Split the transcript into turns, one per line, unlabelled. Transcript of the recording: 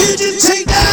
Did you take that?